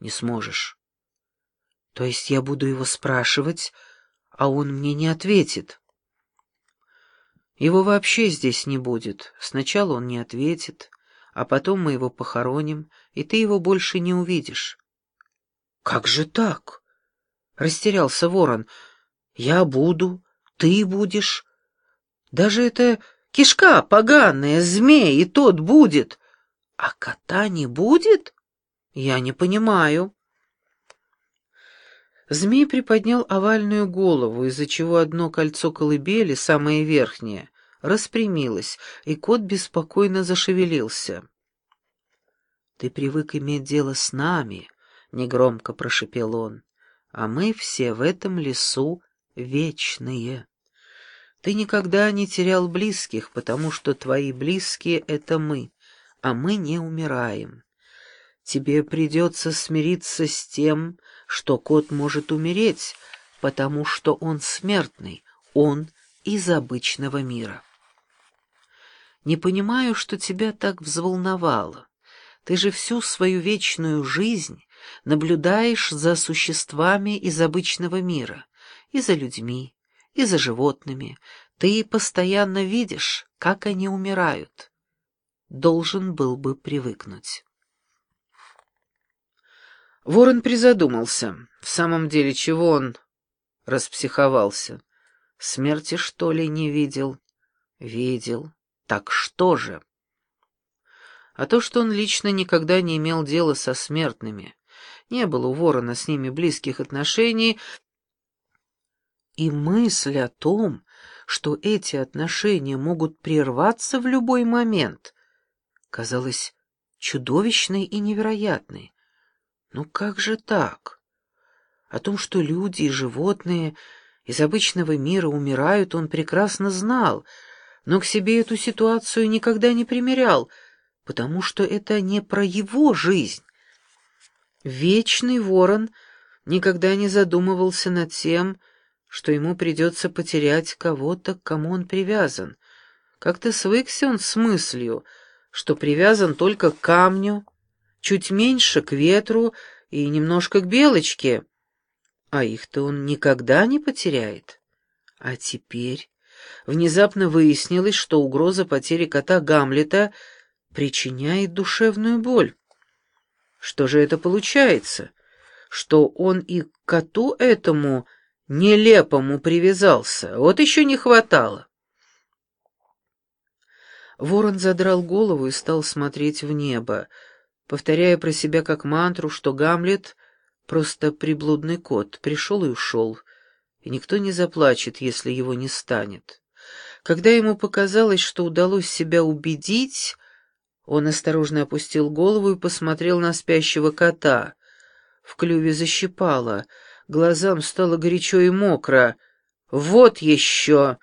Не сможешь. То есть я буду его спрашивать, а он мне не ответит. Его вообще здесь не будет. Сначала он не ответит, а потом мы его похороним, и ты его больше не увидишь. Как же так? Растерялся ворон. Я буду, ты будешь. Даже это кишка поганая, змей, и тот будет. А кота не будет? Я не понимаю. Змей приподнял овальную голову, из-за чего одно кольцо колыбели, самое верхнее, распрямилось, и кот беспокойно зашевелился. «Ты привык иметь дело с нами», — негромко прошепел он, — «а мы все в этом лесу вечные. Ты никогда не терял близких, потому что твои близкие — это мы, а мы не умираем. Тебе придется смириться с тем, что кот может умереть, потому что он смертный, он из обычного мира. Не понимаю, что тебя так взволновало. Ты же всю свою вечную жизнь наблюдаешь за существами из обычного мира, и за людьми, и за животными. Ты постоянно видишь, как они умирают. Должен был бы привыкнуть. Ворон призадумался. В самом деле, чего он распсиховался? Смерти, что ли, не видел? Видел. Так что же? А то, что он лично никогда не имел дела со смертными, не было у ворона с ними близких отношений, и мысль о том, что эти отношения могут прерваться в любой момент, казалась чудовищной и невероятной. Ну как же так? О том, что люди и животные из обычного мира умирают, он прекрасно знал, но к себе эту ситуацию никогда не примерял, потому что это не про его жизнь. Вечный ворон никогда не задумывался над тем, что ему придется потерять кого-то, к кому он привязан. Как-то свыкся он с мыслью, что привязан только к камню, чуть меньше к ветру и немножко к белочке. А их-то он никогда не потеряет. А теперь внезапно выяснилось, что угроза потери кота Гамлета причиняет душевную боль. Что же это получается? Что он и к коту этому нелепому привязался? Вот еще не хватало. Ворон задрал голову и стал смотреть в небо, повторяя про себя как мантру, что Гамлет — просто приблудный кот, пришел и ушел, и никто не заплачет, если его не станет. Когда ему показалось, что удалось себя убедить, он осторожно опустил голову и посмотрел на спящего кота. В клюве защипало, глазам стало горячо и мокро. «Вот еще!»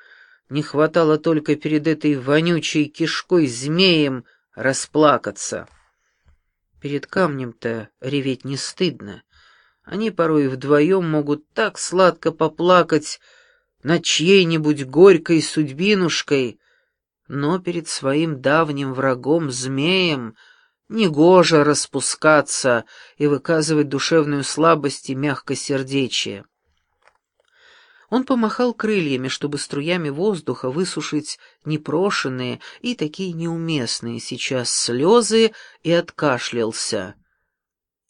Не хватало только перед этой вонючей кишкой змеем расплакаться. Перед камнем-то реветь не стыдно. Они порой вдвоем могут так сладко поплакать над чьей-нибудь горькой судьбинушкой, но перед своим давним врагом, змеем, негоже распускаться и выказывать душевную слабость и мягкосердечие. Он помахал крыльями, чтобы струями воздуха высушить непрошенные и такие неуместные сейчас слезы, и откашлялся.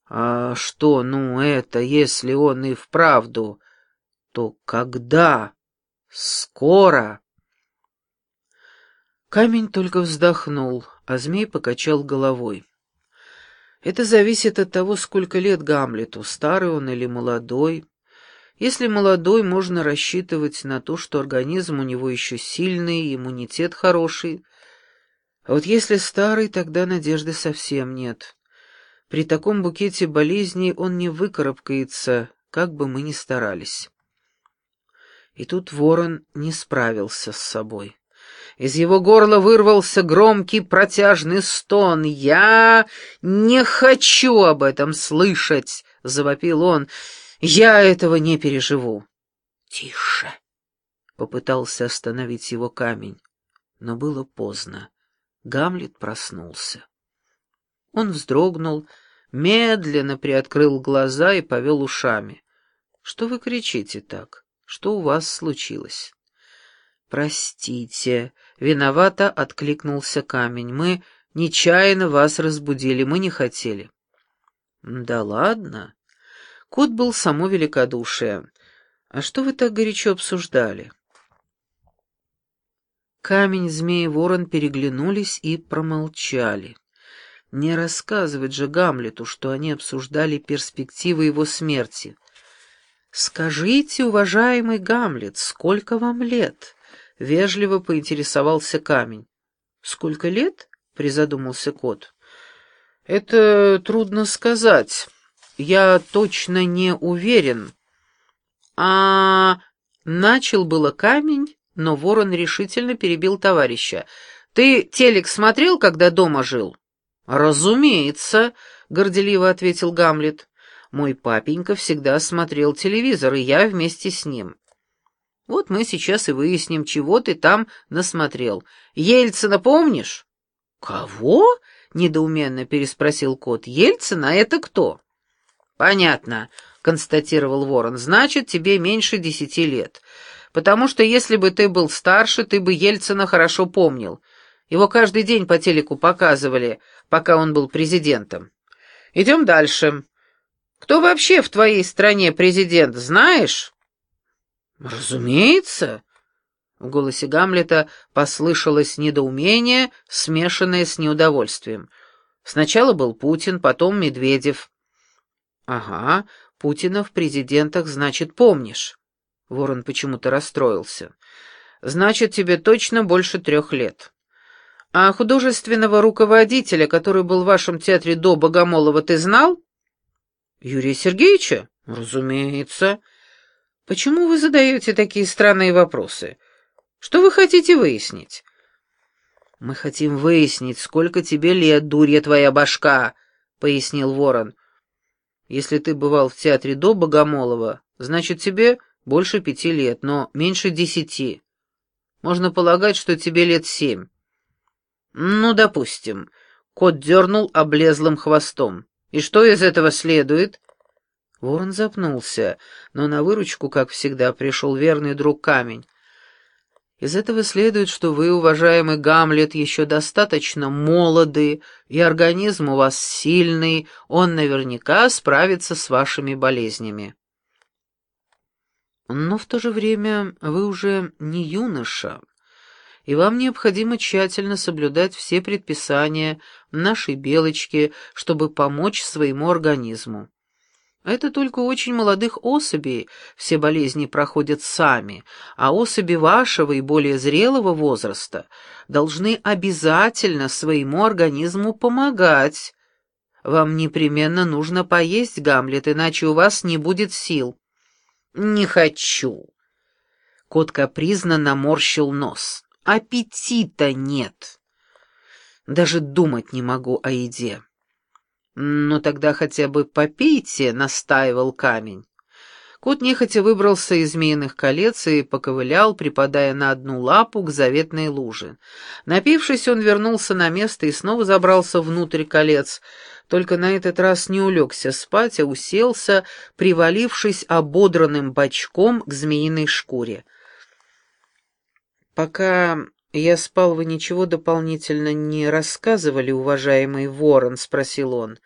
«А что, ну, это, если он и вправду, то когда? Скоро?» Камень только вздохнул, а змей покачал головой. «Это зависит от того, сколько лет Гамлету, старый он или молодой». Если молодой, можно рассчитывать на то, что организм у него еще сильный, иммунитет хороший. А вот если старый, тогда надежды совсем нет. При таком букете болезней он не выкарабкается, как бы мы ни старались. И тут ворон не справился с собой. Из его горла вырвался громкий протяжный стон. «Я не хочу об этом слышать!» — завопил он. Я этого не переживу. Тише. Попытался остановить его камень, но было поздно. Гамлет проснулся. Он вздрогнул, медленно приоткрыл глаза и повел ушами. «Что вы кричите так? Что у вас случилось?» «Простите», — виновато откликнулся камень. «Мы нечаянно вас разбудили, мы не хотели». «Да ладно». Кот был само великодушие. «А что вы так горячо обсуждали?» Камень, змей и ворон переглянулись и промолчали. Не рассказывать же Гамлету, что они обсуждали перспективы его смерти. «Скажите, уважаемый Гамлет, сколько вам лет?» — вежливо поинтересовался камень. «Сколько лет?» — призадумался кот. «Это трудно сказать. Я точно не уверен». «А...» — начал было камень, но ворон решительно перебил товарища. «Ты телек смотрел, когда дома жил?» «Разумеется», — горделиво ответил Гамлет. «Мой папенька всегда смотрел телевизор, и я вместе с ним. Вот мы сейчас и выясним, чего ты там насмотрел. Ельцина помнишь?» «Кого?» — недоуменно переспросил кот. «Ельцина — это кто?» «Понятно», — констатировал ворон. «Значит, тебе меньше десяти лет потому что если бы ты был старше, ты бы Ельцина хорошо помнил. Его каждый день по телеку показывали, пока он был президентом. Идем дальше. Кто вообще в твоей стране президент, знаешь? Разумеется. В голосе Гамлета послышалось недоумение, смешанное с неудовольствием. Сначала был Путин, потом Медведев. Ага, Путина в президентах, значит, помнишь. Ворон почему-то расстроился. «Значит, тебе точно больше трех лет. А художественного руководителя, который был в вашем театре до Богомолова, ты знал?» «Юрия Сергеевича?» «Разумеется». «Почему вы задаете такие странные вопросы? Что вы хотите выяснить?» «Мы хотим выяснить, сколько тебе лет, дурья твоя башка», — пояснил Ворон. «Если ты бывал в театре до Богомолова, значит, тебе больше пяти лет, но меньше десяти. Можно полагать, что тебе лет семь. Ну, допустим. Кот дернул облезлым хвостом. И что из этого следует? Ворон запнулся, но на выручку, как всегда, пришел верный друг Камень. Из этого следует, что вы, уважаемый Гамлет, еще достаточно молоды, и организм у вас сильный, он наверняка справится с вашими болезнями. Но в то же время вы уже не юноша, и вам необходимо тщательно соблюдать все предписания нашей белочки, чтобы помочь своему организму. Это только у очень молодых особей все болезни проходят сами, а особи вашего и более зрелого возраста должны обязательно своему организму помогать. Вам непременно нужно поесть, Гамлет, иначе у вас не будет сил. «Не хочу». Кот капризно наморщил нос. «Аппетита нет. Даже думать не могу о еде». «Ну тогда хотя бы попейте», — настаивал камень. Кот нехотя выбрался из змеиных колец и поковылял, припадая на одну лапу к заветной луже. Напившись, он вернулся на место и снова забрался внутрь колец, только на этот раз не улегся спать, а уселся, привалившись ободранным бочком к змеиной шкуре. «Пока я спал, вы ничего дополнительно не рассказывали, уважаемый ворон?» — спросил он.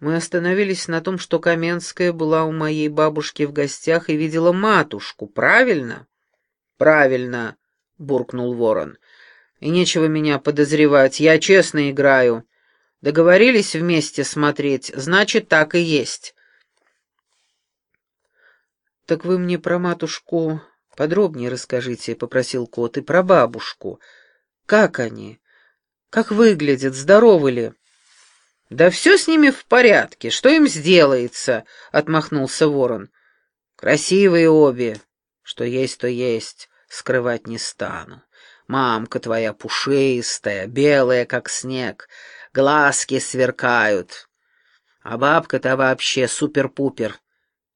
Мы остановились на том, что Каменская была у моей бабушки в гостях и видела матушку, правильно? Правильно, буркнул ворон. И нечего меня подозревать, я честно играю. Договорились вместе смотреть, значит, так и есть. Так вы мне про матушку подробнее расскажите, попросил кот, и про бабушку. Как они? Как выглядят, здоровы ли? «Да все с ними в порядке, что им сделается?» — отмахнулся ворон. «Красивые обе, что есть, то есть, скрывать не стану. Мамка твоя пушистая, белая, как снег, глазки сверкают. А бабка-то вообще супер-пупер.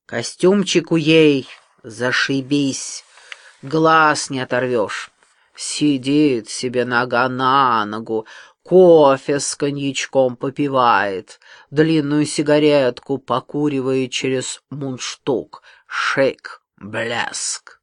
Костюмчику ей зашибись, глаз не оторвешь. Сидит себе нога на ногу, кофе с коньячком попивает, длинную сигаретку покуривает через мундштук, шейк, блеск.